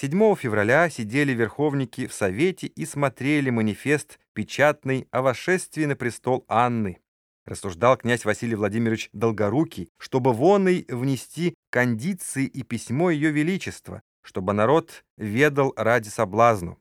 7 февраля сидели верховники в Совете и смотрели манифест печатный о восшествии на престол Анны. Рассуждал князь Василий Владимирович Долгорукий, чтобы вонной внести кондиции и письмо Ее Величества, чтобы народ ведал ради соблазну.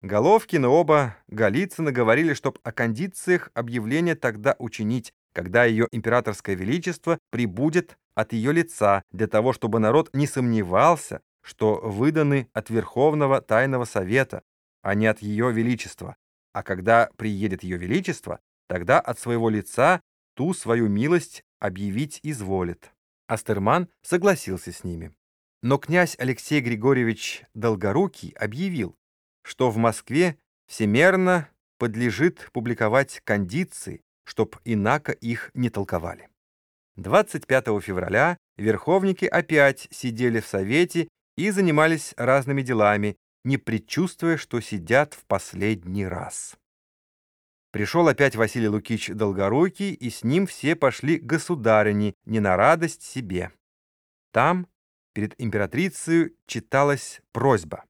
Головкин и оба Голицына говорили, чтоб о кондициях объявления тогда учинить, когда ее императорское величество прибудет от ее лица, для того, чтобы народ не сомневался, что выданы от Верховного Тайного Совета, а не от Ее Величества. А когда приедет Ее Величество, тогда от своего лица ту свою милость объявить изволит. Астерман согласился с ними. Но князь Алексей Григорьевич Долгорукий объявил, что в Москве всемерно подлежит публиковать кондиции, чтоб инако их не толковали. 25 февраля верховники опять сидели в Совете и занимались разными делами, не предчувствуя, что сидят в последний раз. Пришел опять Василий Лукич Долгорукий, и с ним все пошли к государыне, не на радость себе. Там перед императрицей читалась просьба.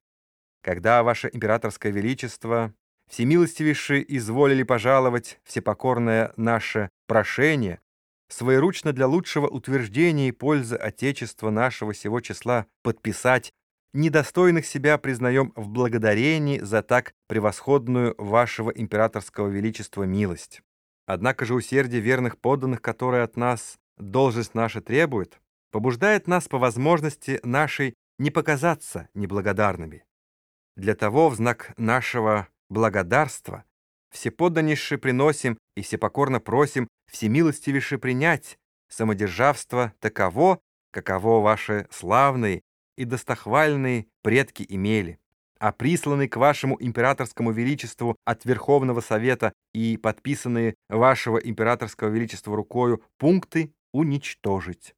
Когда ваше императорское величество всемилостивейше изволили пожаловать всепокорное наше прошение, своеручно для лучшего утверждения и пользы Отечества нашего сего числа подписать, недостойных себя признаем в благодарении за так превосходную вашего императорского величества милость. Однако же усердие верных подданных, которые от нас должность наша требует, побуждает нас по возможности нашей не показаться неблагодарными. Для того в знак нашего благодарства всеподданнейше приносим и всепокорно просим всемилостивейше принять самодержавство таково, каково ваши славные и достохвальные предки имели, а присланные к вашему императорскому величеству от Верховного Совета и подписанные вашего императорского величества рукою пункты уничтожить.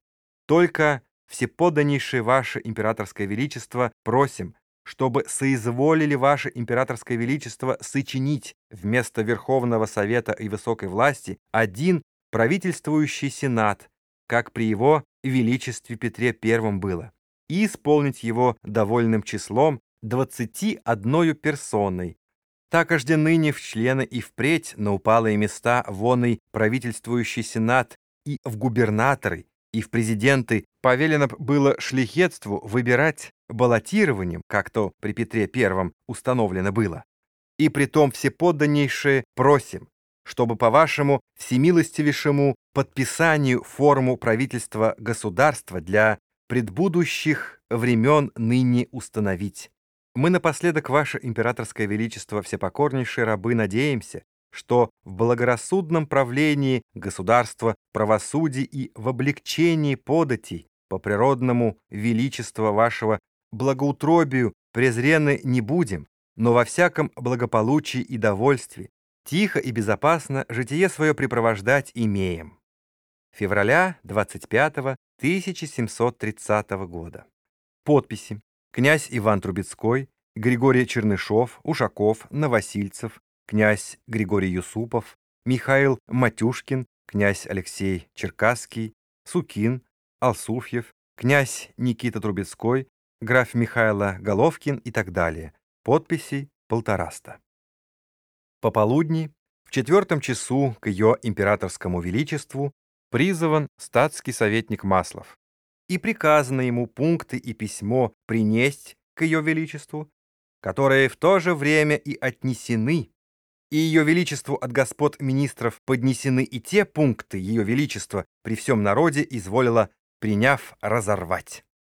Только всеподданнейшее ваше императорское величество просим, чтобы соизволили ваше императорское величество сочинить вместо Верховного Совета и Высокой власти один правительствующий сенат, как при его величестве Петре I было, и исполнить его довольным числом 21 персоной. Так ожде ныне в члены и впредь на упалые места воный правительствующий сенат и в губернаторы, и в президенты повелено было шлихетству выбирать баллотированием, как то при Петре I установлено было. И притом всеподданнейшее просим, чтобы по вашему всемилостивейшему подписанию форму правительства государства для предбудущих времен ныне установить. Мы напоследок, ваше императорское величество, всепокорнейшие рабы, надеемся, что в благорассудном правлении государства, правосудия и в облегчении податей по природному величеству вашего благоутробию презрены не будем, но во всяком благополучии и довольстве, тихо и безопасно житие свое препровождать имеем. Февраля 25 1730 года. Подписи. Князь Иван Трубецкой, Григорий Чернышов, Ушаков, Новосильцев, князь Григорий Юсупов, Михаил Матюшкин, князь Алексей Черкасский, Сукин, Алсуфьев, князь Никита Трубецкой, граф Михайло Головкин и так далее. Подписи полтораста. Пополудни, в четвертом часу к ее императорскому величеству призван статский советник Маслов, и приказано ему пункты и письмо принесть к ее величеству, которые в то же время и отнесены и Ее Величеству от господ министров поднесены и те пункты Ее Величества при всем народе изволила, приняв, разорвать.